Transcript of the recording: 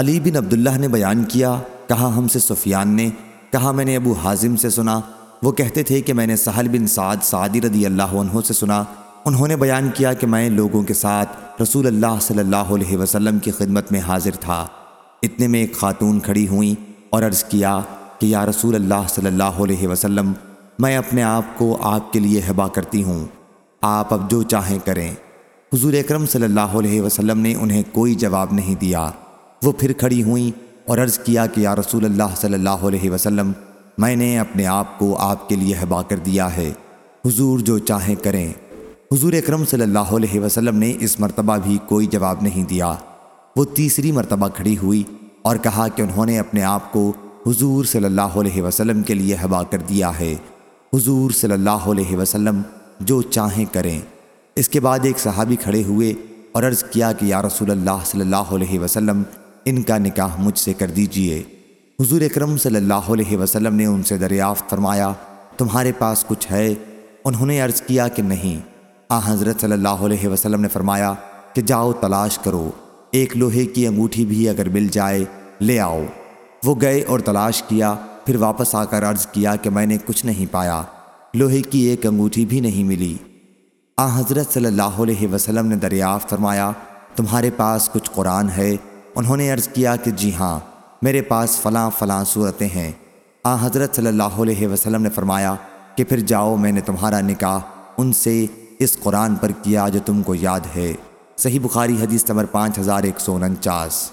علی بن عبداللہ نے بیان کیا، کہا ہم سے سفیان نے، کہا میں نے ابو حازم سے سنا۔ وہ کہتے تھے کہ میں نے سہل بن سعد سعدی رضی اللہ عنہ سے سنا۔ انہوں نے بیان کیا کہ میں لوگوں کے ساتھ رسول اللہ صلی اللہ علیہ وسلم کی خدمت میں حاضر تھا۔ اتنے میں ایک خاتون کھڑی ہوئیں اور عرض کیا کہ یا رسول اللہ صلی اللہ علیہ وسلم، میں اپنے آپ کو آپ کے لیے حبا کرتی ہوں۔ آپ اب جو چاہیں کریں۔ حضور اکرم صلی اللہ علیہ وسلم نے انہیں کوئی جواب نہیں دیا۔ وہ پھر کھڑی ہوئیں اور عرض کیا کہ یا رسول اللہ صلی اللہ علیہ وسلم، میں نے اپنے آپ کو آپ کے لیے حبا کر دیا ہے۔ حضور جو چاہیں کریں۔ حضور اکرم صلی اللہ علیہ وسلم نے اس مرتبہ بھی کوئی جواب نہیں دیا۔ وہ تیسری مرتبہ کھڑی ہوئی اور کہا کہ انہوں نے اپنے آپ کو حضور صلی اللہ علیہ وسلم کے لیے حبا کر دیا ہے۔ حضور صلی اللہ علیہ وسلم جو چاہیں کریں۔ اس کے بعد ایک صحابی کھڑے ہوئے اور عرض کیا کہ یا رسول اللہ صلی اللہ علیہ وسلم ان کا نکاح مجھ سے کر دیجیے۔ حضور اکرم صلی اللہ علیہ وسلم نے ان سے دریافت فرمایا، تمہارے پاس کچھ ہے؟ انہوں نے عرض کیا کہ نہیں۔ آ، حضرت صلی اللہ علیہ وسلم نے فرمایا کہ جاؤ تلاش کرو۔ ایک لوہے کی انگوٹھی بھی اگر مل جائے، لے آؤ۔ وہ گئے اور تلاش کیا، پھر واپس آ کر عرض کیا کہ میں نے کچھ نہیں پایا۔ لوہے کی ایک انگوٹھی بھی نہیں ملی۔ آ، حضرت صلی اللہ علیہ وسلم نے دریافت فرمایا، تمہارے پاس کچھ قرآن ہے؟ انہوں نے عرض کیا کہ جی ہاں میرے پاس فلاں فلاں صورتیں ہیں۔ آ، حضرت صلی اللہ علیہ وسلم نے فرمایا کہ پھر جاؤ، میں نے تمہارا نکاح ان سے اس قرآن پر کیا جو تم کو یاد ہے۔ صحیح بخاری حدیث نمبر پانچ ہزار ایک سو انچاس۔